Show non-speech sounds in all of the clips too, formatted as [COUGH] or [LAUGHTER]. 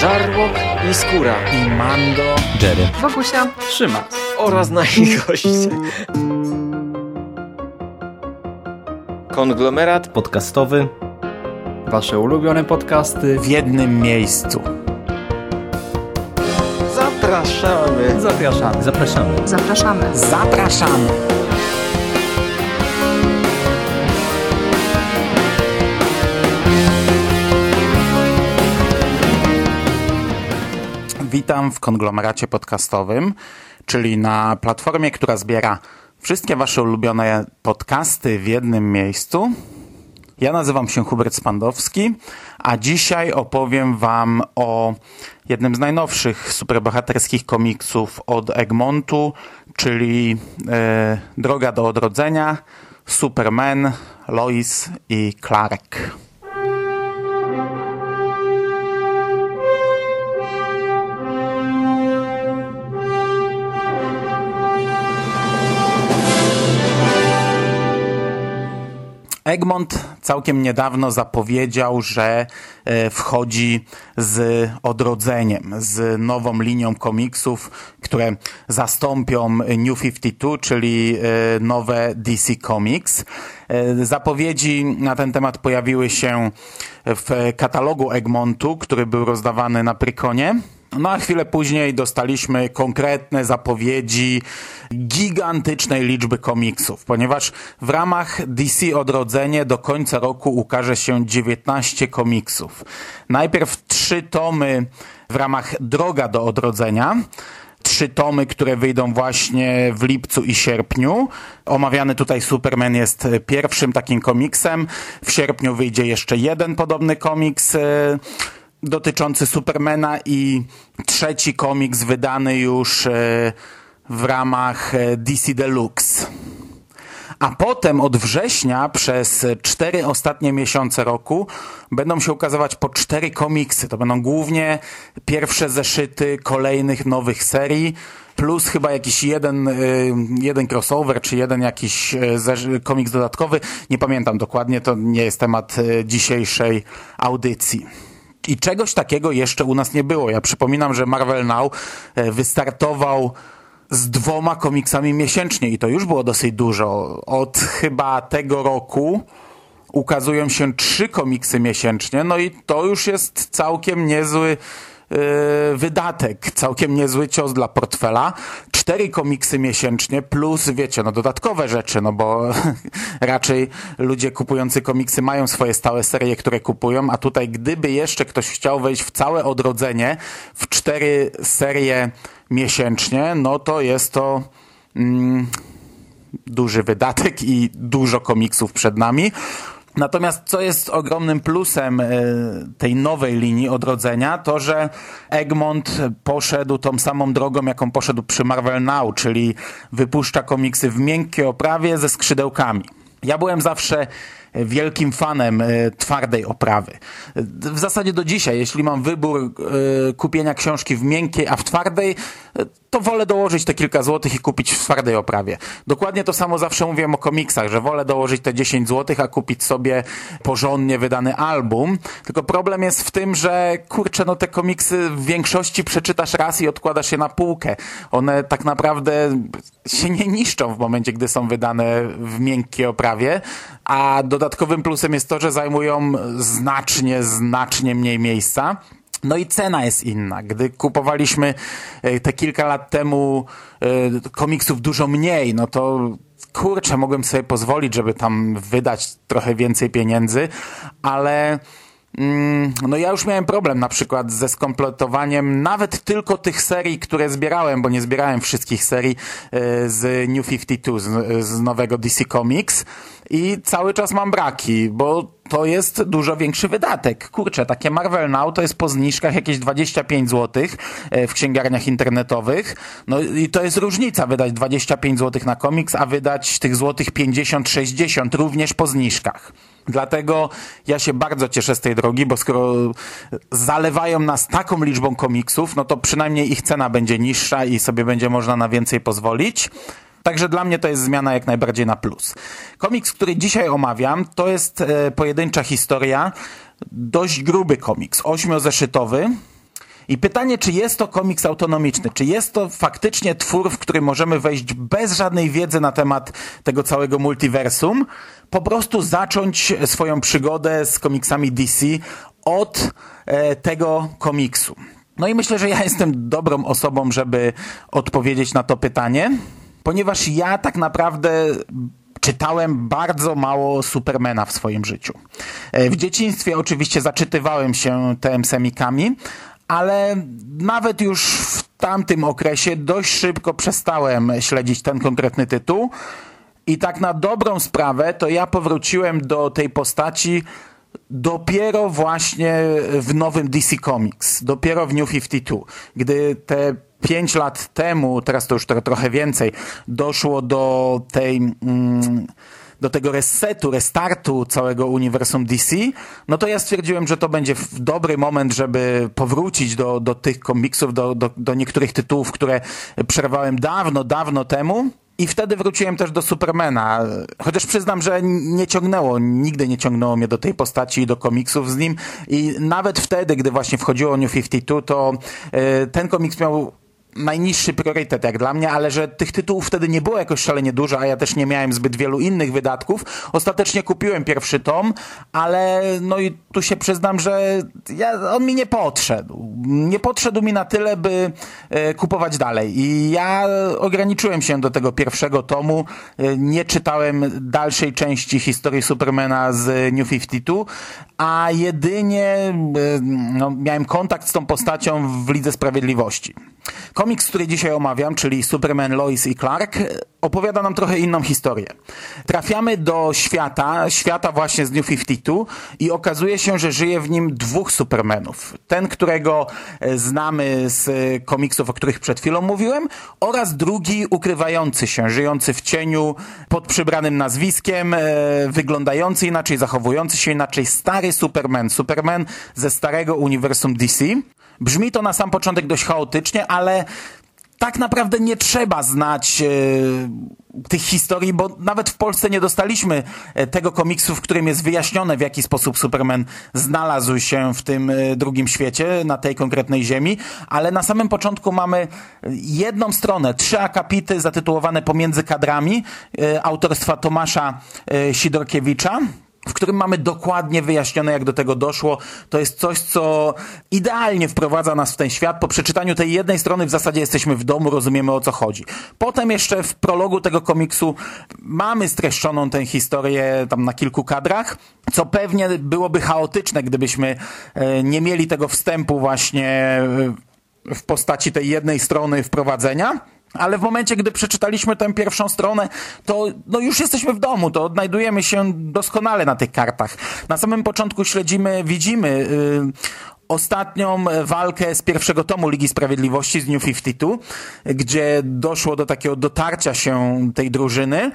Żarłok i Skóra i Mando, Jerry, Wokusia, Szymas oraz nasi goście. Konglomerat podcastowy. Wasze ulubione podcasty w jednym miejscu. Zapraszamy. Zapraszamy. Zapraszamy. zapraszamy. Zapraszamy. Witam w konglomeracie podcastowym, czyli na platformie, która zbiera wszystkie Wasze ulubione podcasty w jednym miejscu. Ja nazywam się Hubert Spandowski, a dzisiaj opowiem Wam o jednym z najnowszych superbohaterskich komiksów od Egmontu, czyli e, Droga do Odrodzenia, Superman, Lois i Clark. Egmont całkiem niedawno zapowiedział, że e, wchodzi z odrodzeniem, z nową linią komiksów, które zastąpią New 52, czyli e, nowe DC Comics. E, zapowiedzi na ten temat pojawiły się w katalogu Egmontu, który był rozdawany na Prykonie. No a chwilę później dostaliśmy konkretne zapowiedzi gigantycznej liczby komiksów, ponieważ w ramach DC Odrodzenie do końca roku ukaże się 19 komiksów. Najpierw trzy tomy w ramach Droga do Odrodzenia, trzy tomy, które wyjdą właśnie w lipcu i sierpniu. Omawiany tutaj Superman jest pierwszym takim komiksem. W sierpniu wyjdzie jeszcze jeden podobny komiks dotyczący Supermana i trzeci komiks wydany już e, w ramach e, DC Deluxe. A potem od września przez cztery ostatnie miesiące roku będą się ukazywać po cztery komiksy. To będą głównie pierwsze zeszyty kolejnych nowych serii, plus chyba jakiś jeden, e, jeden crossover, czy jeden jakiś komiks dodatkowy. Nie pamiętam dokładnie, to nie jest temat dzisiejszej audycji. I czegoś takiego jeszcze u nas nie było. Ja przypominam, że Marvel Now e, wystartował z dwoma komiksami miesięcznie i to już było dosyć dużo. Od chyba tego roku ukazują się trzy komiksy miesięcznie, no i to już jest całkiem niezły wydatek, całkiem niezły cios dla portfela. Cztery komiksy miesięcznie plus, wiecie, no dodatkowe rzeczy, no bo [LAUGHS] raczej ludzie kupujący komiksy mają swoje stałe serie, które kupują, a tutaj gdyby jeszcze ktoś chciał wejść w całe odrodzenie w cztery serie miesięcznie, no to jest to mm, duży wydatek i dużo komiksów przed nami. Natomiast co jest ogromnym plusem e, tej nowej linii odrodzenia, to że Egmont poszedł tą samą drogą, jaką poszedł przy Marvel Now, czyli wypuszcza komiksy w miękkiej oprawie ze skrzydełkami. Ja byłem zawsze wielkim fanem e, twardej oprawy. W zasadzie do dzisiaj, jeśli mam wybór e, kupienia książki w miękkiej, a w twardej, e, to wolę dołożyć te kilka złotych i kupić w twardej oprawie. Dokładnie to samo zawsze mówiłem o komiksach, że wolę dołożyć te 10 złotych, a kupić sobie porządnie wydany album. Tylko problem jest w tym, że kurczę, no te komiksy w większości przeczytasz raz i odkładasz je na półkę. One tak naprawdę się nie niszczą w momencie, gdy są wydane w miękkiej oprawie, a dodatkowym plusem jest to, że zajmują znacznie, znacznie mniej miejsca. No i cena jest inna. Gdy kupowaliśmy e, te kilka lat temu e, komiksów dużo mniej, no to kurczę, mogłem sobie pozwolić, żeby tam wydać trochę więcej pieniędzy, ale no ja już miałem problem na przykład ze skompletowaniem nawet tylko tych serii, które zbierałem, bo nie zbierałem wszystkich serii e, z New 52, z, z nowego DC Comics i cały czas mam braki, bo to jest dużo większy wydatek. Kurczę, takie Marvel Now to jest po zniżkach jakieś 25 zł e, w księgarniach internetowych. No i to jest różnica, wydać 25 zł na komiks, a wydać tych złotych 50-60 również po zniżkach. Dlatego ja się bardzo cieszę z tej drogi, bo skoro zalewają nas taką liczbą komiksów, no to przynajmniej ich cena będzie niższa i sobie będzie można na więcej pozwolić. Także dla mnie to jest zmiana jak najbardziej na plus. Komiks, który dzisiaj omawiam, to jest e, pojedyncza historia, dość gruby komiks, ośmiozeszytowy, I pytanie, czy jest to komiks autonomiczny, czy jest to faktycznie twór, w który możemy wejść bez żadnej wiedzy na temat tego całego multiversum, po prostu zacząć swoją przygodę z komiksami DC od e, tego komiksu. No i myślę, że ja jestem dobrą osobą, żeby odpowiedzieć na to pytanie, ponieważ ja tak naprawdę czytałem bardzo mało Supermana w swoim życiu. E, w dzieciństwie oczywiście zaczytywałem się TM semikami, ale nawet już w tamtym okresie dość szybko przestałem śledzić ten konkretny tytuł. I tak na dobrą sprawę, to ja powróciłem do tej postaci dopiero właśnie w nowym DC Comics, dopiero w New 52, gdy te pięć lat temu, teraz to już trochę więcej, doszło do tej... Mm, do tego resetu, restartu całego uniwersum DC, no to ja stwierdziłem, że to będzie dobry moment, żeby powrócić do, do tych komiksów, do, do, do niektórych tytułów, które przerwałem dawno, dawno temu. I wtedy wróciłem też do Supermana, chociaż przyznam, że nie ciągnęło, nigdy nie ciągnęło mnie do tej postaci i do komiksów z nim. I nawet wtedy, gdy właśnie wchodziło New 52, to y, ten komiks miał najniższy priorytet jak dla mnie, ale że tych tytułów wtedy nie było jakoś szalenie dużo, a ja też nie miałem zbyt wielu innych wydatków. Ostatecznie kupiłem pierwszy tom, ale no i tu się przyznam, że ja, on mi nie podszedł. Nie podszedł mi na tyle, by e, kupować dalej. I ja ograniczyłem się do tego pierwszego tomu. E, nie czytałem dalszej części historii Supermana z New 52, a jedynie e, no, miałem kontakt z tą postacią w Lidze Sprawiedliwości. Komiks, który dzisiaj omawiam, czyli Superman, Lois i Clark, opowiada nam trochę inną historię. Trafiamy do świata, świata właśnie z New 52 i okazuje się, że żyje w nim dwóch Supermanów. Ten, którego e, znamy z komiksów, o których przed chwilą mówiłem, oraz drugi ukrywający się, żyjący w cieniu, pod przybranym nazwiskiem, e, wyglądający inaczej, zachowujący się inaczej, stary Superman. Superman ze starego uniwersum DC. Brzmi to na sam początek dość chaotycznie, ale tak naprawdę nie trzeba znać e, tych historii, bo nawet w Polsce nie dostaliśmy e, tego komiksu, w którym jest wyjaśnione, w jaki sposób Superman znalazł się w tym e, drugim świecie, na tej konkretnej ziemi, ale na samym początku mamy jedną stronę, trzy akapity zatytułowane Pomiędzy kadrami, autorstwa Tomasza Sidorkiewicza, w którym mamy dokładnie wyjaśnione, jak do tego doszło. To jest coś, co idealnie wprowadza nas w ten świat. Po przeczytaniu tej jednej strony w zasadzie jesteśmy w domu, rozumiemy o co chodzi. Potem jeszcze w prologu tego komiksu mamy streszczoną tę historię tam na kilku kadrach, co pewnie byłoby chaotyczne, gdybyśmy e, nie mieli tego wstępu właśnie w postaci tej jednej strony wprowadzenia. Ale w momencie, gdy przeczytaliśmy tę pierwszą stronę, to no już jesteśmy w domu, to odnajdujemy się doskonale na tych kartach. Na samym początku śledzimy, widzimy yy, ostatnią walkę z pierwszego tomu Ligi Sprawiedliwości z New 52, gdzie doszło do takiego dotarcia się tej drużyny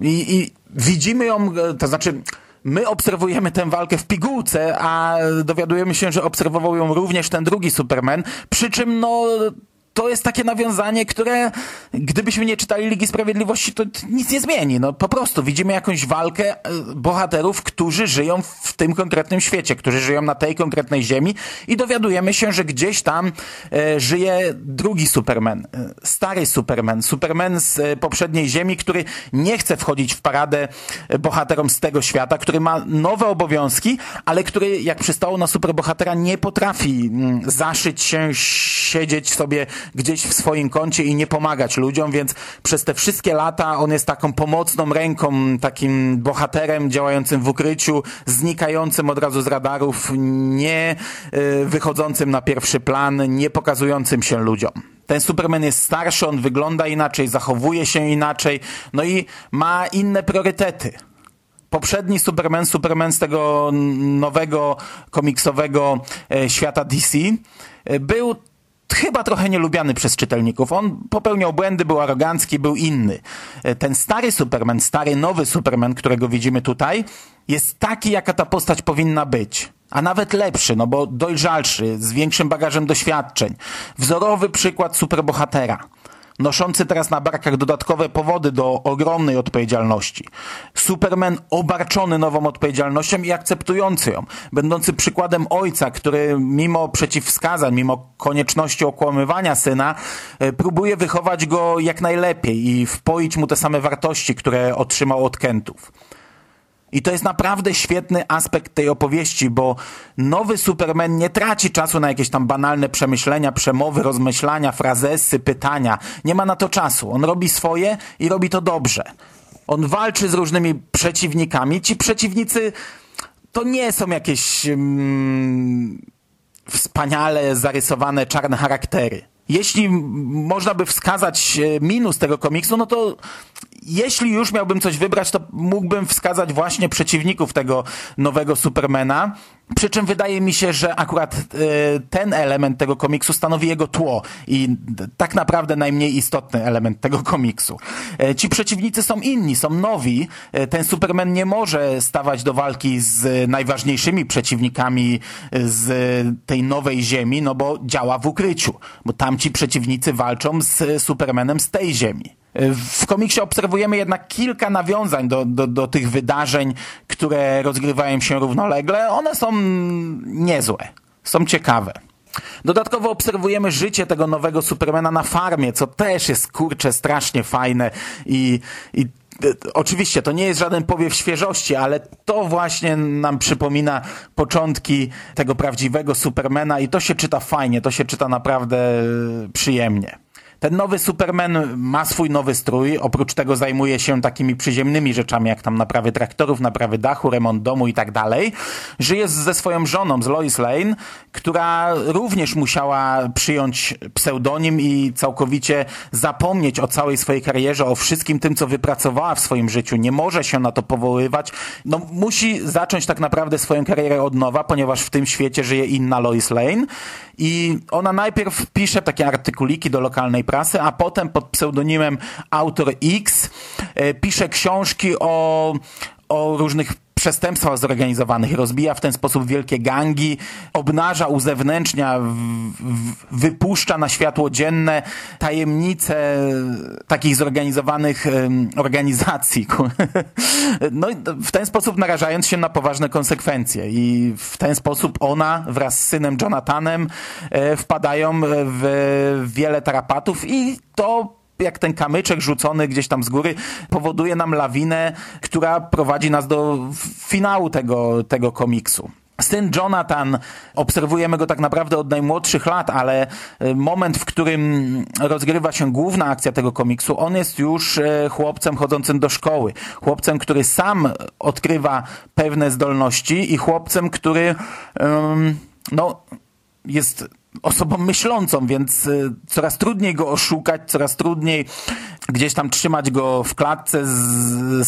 i, i widzimy ją, to znaczy my obserwujemy tę walkę w pigułce, a dowiadujemy się, że obserwował ją również ten drugi Superman, przy czym no to jest takie nawiązanie, które gdybyśmy nie czytali Ligi Sprawiedliwości, to nic nie zmieni. No po prostu widzimy jakąś walkę e, bohaterów, którzy żyją w tym konkretnym świecie, którzy żyją na tej konkretnej ziemi i dowiadujemy się, że gdzieś tam e, żyje drugi Superman, e, stary Superman, Superman z e, poprzedniej ziemi, który nie chce wchodzić w paradę e, bohaterom z tego świata, który ma nowe obowiązki, ale który jak przystało na superbohatera nie potrafi mm, zaszyć się, siedzieć sobie gdzieś w swoim kącie i nie pomagać ludziom, więc przez te wszystkie lata on jest taką pomocną ręką, takim bohaterem działającym w ukryciu, znikającym od razu z radarów, nie y, wychodzącym na pierwszy plan, nie pokazującym się ludziom. Ten Superman jest starszy, on wygląda inaczej, zachowuje się inaczej, no i ma inne priorytety poprzedni Superman, Superman z tego nowego komiksowego e, świata DC, e, chyba trochę nielubiany przez czytelników. On popełniał błędy, był arogancki, był inny. E, ten stary Superman, stary nowy Superman, którego widzimy tutaj, jest taki, jaka ta postać powinna być. A nawet lepszy, no bo dojrzalszy, z większym bagażem doświadczeń. Wzorowy przykład superbohatera. Noszący teraz na barkach dodatkowe powody do ogromnej odpowiedzialności. Superman obarczony nową odpowiedzialnością i akceptujący ją, będący przykładem ojca, który mimo przeciwwskazań, mimo konieczności okłamywania syna, e, próbuje wychować go jak najlepiej i wpoić mu te same wartości, które otrzymał od Kentów. I to jest naprawdę świetny aspekt tej opowieści, bo nowy Superman nie traci czasu na jakieś tam banalne przemyślenia, przemowy, rozmyślania, frazesy, pytania. Nie ma na to czasu. On robi swoje i robi to dobrze. On walczy z różnymi przeciwnikami. Ci przeciwnicy to nie są jakieś mm, wspaniale zarysowane czarne charaktery. Jeśli można by wskazać e, minus tego komiksu, no to jeśli już miałbym coś wybrać, to mógłbym wskazać właśnie przeciwników tego nowego Supermana. Przy czym wydaje mi się, że akurat e, ten element tego komiksu stanowi jego tło i tak naprawdę najmniej istotny element tego komiksu. E, ci przeciwnicy są inni, są nowi. E, ten Superman nie może stawać do walki z najważniejszymi przeciwnikami z tej nowej ziemi, no bo działa w ukryciu, bo tamci przeciwnicy walczą z Supermanem z tej ziemi. W komiksie obserwujemy jednak kilka nawiązań do, do, do tych wydarzeń, które rozgrywają się równolegle. One są niezłe, są ciekawe. Dodatkowo obserwujemy życie tego nowego Supermana na farmie, co też jest kurcze strasznie fajne i, i Oczywiście to nie jest żaden powiew świeżości, ale to właśnie nam przypomina początki tego prawdziwego Supermana i to się czyta fajnie, to się czyta naprawdę przyjemnie. Ten nowy Superman ma swój nowy strój, oprócz tego zajmuje się takimi przyziemnymi rzeczami, jak tam naprawy traktorów, naprawy dachu, remont domu i tak dalej. Żyje ze swoją żoną, z Lois Lane, która również musiała przyjąć pseudonim i całkowicie zapomnieć o całej swojej karierze, o wszystkim tym, co wypracowała w swoim życiu. Nie może się na to powoływać. No, musi zacząć tak naprawdę swoją karierę od nowa, ponieważ w tym świecie żyje inna Lois Lane i ona najpierw pisze takie artykuliki do lokalnej prasy, a potem pod pseudonimem Autor X e, pisze książki o, o różnych przestępstwach zorganizowanych, rozbija w ten sposób wielkie gangi, obnaża, uzewnętrznia, wypuszcza na światło dzienne tajemnice takich zorganizowanych organizacji. [LAUGHS] No i w ten sposób narażając się na poważne konsekwencje i w ten sposób ona wraz z synem Jonathanem e, wpadają w wiele tarapatów i to jak ten kamyczek rzucony gdzieś tam z góry powoduje nam lawinę, która prowadzi nas do finału tego, tego komiksu. Syn Jonathan, obserwujemy go tak naprawdę od najmłodszych lat, ale e, moment, w którym rozgrywa się główna akcja tego komiksu, on jest już e, chłopcem chodzącym do szkoły. Chłopcem, który sam odkrywa pewne zdolności i chłopcem, który no, jest osobą myślącą, więc y, coraz trudniej go oszukać, coraz trudniej gdzieś tam trzymać go w klatce z,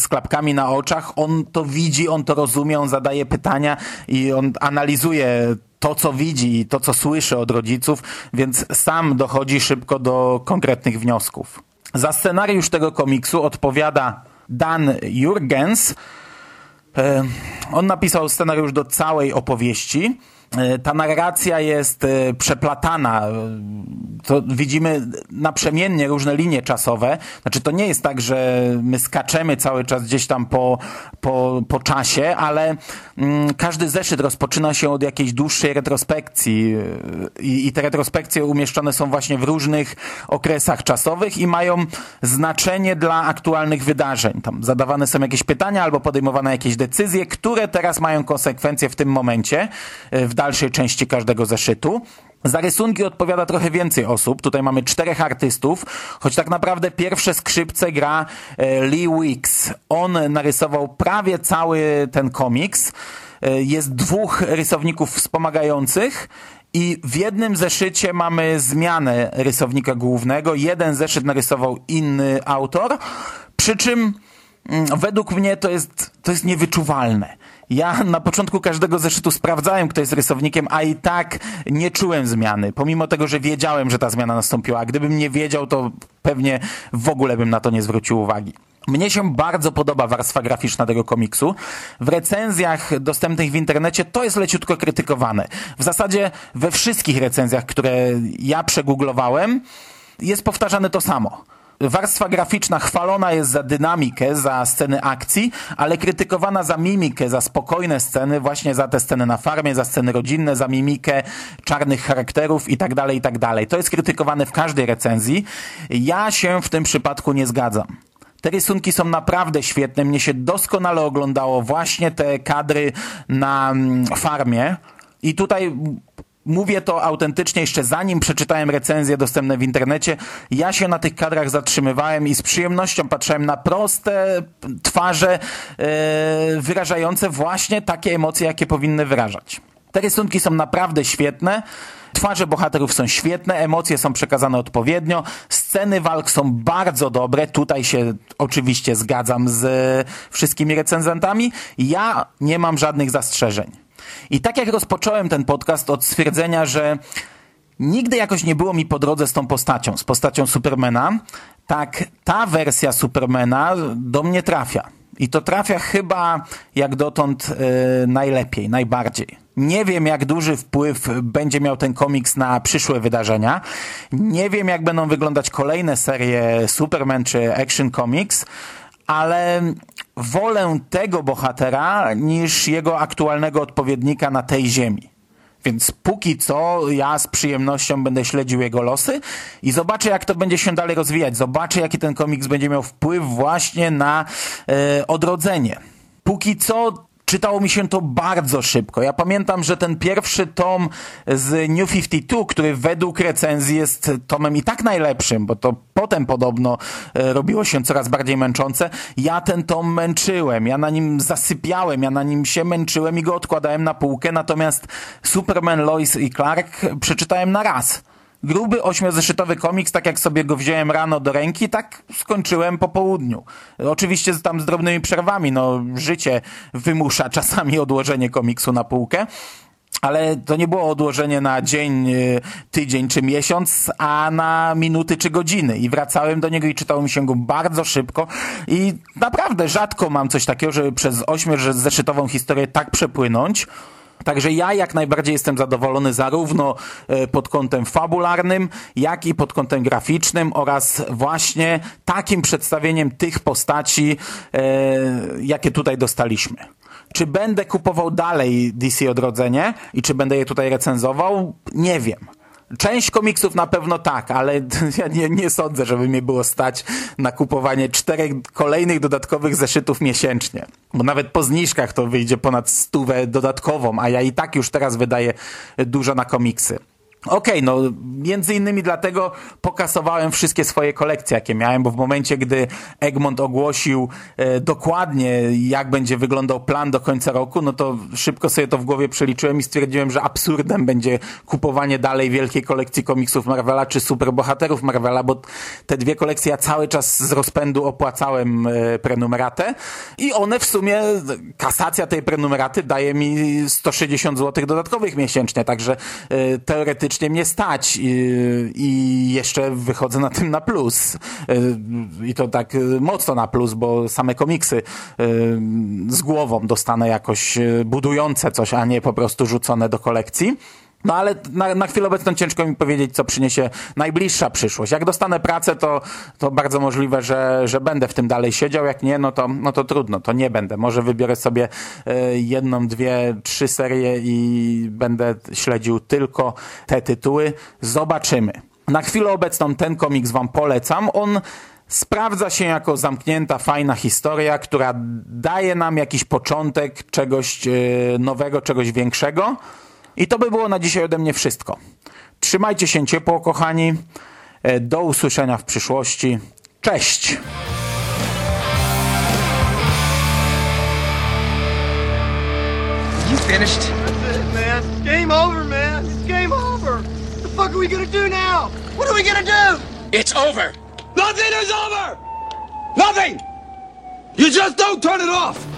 z klapkami na oczach. On to widzi, on to rozumie, on zadaje pytania i on analizuje to, co widzi i to, co słyszy od rodziców, więc sam dochodzi szybko do konkretnych wniosków. Za scenariusz tego komiksu odpowiada Dan Jurgens. E, on napisał scenariusz do całej opowieści. E, ta narracja jest e, przeplatana. To widzimy naprzemiennie różne linie czasowe. Znaczy to nie jest tak, że my skaczemy cały czas gdzieś tam po, po, po czasie, ale mm, każdy zeszyt rozpoczyna się od jakiejś dłuższej retrospekcji I, i te retrospekcje umieszczone są właśnie w różnych okresach czasowych i mają znaczenie dla aktualnych wydarzeń. Tam zadawane są jakieś pytania albo podejmowane jakieś decyzje, które teraz mają konsekwencje w tym momencie, e, w dalszej części każdego zeszytu. Za rysunki odpowiada trochę więcej osób. Tutaj mamy czterech artystów, choć tak naprawdę pierwsze skrzypce gra e, Lee Wicks. On narysował prawie cały ten komiks. E, jest dwóch rysowników wspomagających i w jednym zeszycie mamy zmianę rysownika głównego. Jeden zeszyt narysował inny autor, przy czym mm, według mnie to jest, to jest niewyczuwalne. Ja na początku każdego zeszytu sprawdzałem, kto jest rysownikiem, a i tak nie czułem zmiany, pomimo tego, że wiedziałem, że ta zmiana nastąpiła. A gdybym nie wiedział, to pewnie w ogóle bym na to nie zwrócił uwagi. Mnie się bardzo podoba warstwa graficzna tego komiksu. W recenzjach dostępnych w internecie to jest leciutko krytykowane. W zasadzie we wszystkich recenzjach, które ja przegooglowałem, jest powtarzane to samo. Warstwa graficzna chwalona jest za dynamikę, za sceny akcji, ale krytykowana za mimikę, za spokojne sceny, właśnie za te sceny na farmie, za sceny rodzinne, za mimikę czarnych charakterów i tak dalej, i tak. To jest krytykowane w każdej recenzji. Ja się w tym przypadku nie zgadzam. Te rysunki są naprawdę świetne. Mnie się doskonale oglądało właśnie te kadry na mm, farmie. I tutaj mówię to autentycznie jeszcze zanim przeczytałem recenzje dostępne w internecie. Ja się na tych kadrach zatrzymywałem i z przyjemnością patrzyłem na proste twarze e, wyrażające właśnie takie emocje, jakie powinny wyrażać. Te rysunki są naprawdę świetne. Twarze bohaterów są świetne, emocje są przekazane odpowiednio, sceny walk są bardzo dobre. Tutaj się oczywiście zgadzam z wszystkimi recenzentami. Ja nie mam żadnych zastrzeżeń. I tak jak rozpocząłem ten podcast od stwierdzenia, że nigdy jakoś nie było mi po drodze z tą postacią, z postacią Supermana, tak ta wersja Supermana do mnie trafia. I to trafia chyba jak dotąd yy, najlepiej, najbardziej. Nie wiem, jak duży wpływ będzie miał ten komiks na przyszłe wydarzenia. Nie wiem, jak będą wyglądać kolejne serie Superman czy Action Comics, ale wolę tego bohatera niż jego aktualnego odpowiednika na tej ziemi. Więc póki co ja z przyjemnością będę śledził jego losy i zobaczę, jak to będzie się dalej rozwijać. Zobaczę, jaki ten komiks będzie miał wpływ właśnie na e, odrodzenie. Póki co czytało mi się to bardzo szybko. Ja pamiętam, że ten pierwszy tom z New 52, który według recenzji jest tomem i tak najlepszym, bo to potem podobno e, robiło się coraz bardziej męczące. Ja ten tom męczyłem, ja na nim zasypiałem, ja na nim się męczyłem i go odkładałem na półkę, natomiast Superman, Lois i Clark przeczytałem na raz gruby ośmiozeszytowy komiks, tak jak sobie go wziąłem rano do ręki, tak skończyłem po południu. Oczywiście tam z drobnymi przerwami, no życie wymusza [LAUGHS] czasami odłożenie komiksu na półkę. Ale to nie było odłożenie na dzień, y, tydzień czy miesiąc, a na minuty czy godziny. I wracałem do niego i czytało mi się go bardzo szybko. I naprawdę rzadko mam coś takiego, żeby przez ośmiozeszytową historię tak przepłynąć. Także ja jak najbardziej jestem zadowolony zarówno e, pod kątem fabularnym, jak i pod kątem graficznym oraz właśnie takim przedstawieniem tych postaci, e, jakie tutaj dostaliśmy. Czy będę kupował dalej DC Odrodzenie i czy będę je tutaj recenzował? Nie wiem. Część komiksów na pewno tak, ale [LAUGHS] ja nie, nie sądzę, żeby mnie było stać na kupowanie czterech kolejnych dodatkowych zeszytów miesięcznie. Bo nawet po zniżkach to wyjdzie ponad stówę dodatkową, a ja i tak już teraz wydaję dużo na komiksy. Okej, okay, no między innymi dlatego pokasowałem wszystkie swoje kolekcje, jakie miałem, bo w momencie, gdy Egmont ogłosił e, dokładnie, jak będzie wyglądał plan do końca roku, no to szybko sobie to w głowie przeliczyłem i stwierdziłem, że absurdem będzie kupowanie dalej wielkiej kolekcji komiksów Marvela czy superbohaterów Marvela, bo te dwie kolekcje ja cały czas z rozpędu opłacałem e, prenumeratę i one w sumie, kasacja tej prenumeraty daje mi 160 zł dodatkowych miesięcznie, także e, teoretycznie faktycznie mnie stać i, i jeszcze wychodzę na tym na plus. I to tak mocno na plus, bo same komiksy z głową dostanę jakoś budujące coś, a nie po prostu rzucone do kolekcji. No ale na, na chwilę obecną ciężko mi powiedzieć, co przyniesie najbliższa przyszłość. Jak dostanę pracę, to, to bardzo możliwe, że, że będę w tym dalej siedział. Jak nie, no to, no to trudno, to nie będę. Może wybiorę sobie e, jedną, dwie, trzy serie i będę śledził tylko te tytuły. Zobaczymy. Na chwilę obecną ten komiks wam polecam. On sprawdza się jako zamknięta, fajna historia, która daje nam jakiś początek czegoś e, nowego, czegoś większego. I to by było na dzisiaj ode mnie wszystko. Trzymajcie się ciepło, kochani. E, do usłyszenia w przyszłości. Cześć! You finished? That's it, man. Game over, man. It's game over. What the fuck are we gonna do now? What are we gonna do? It's over. Nothing is over! Nothing! You just don't turn it off!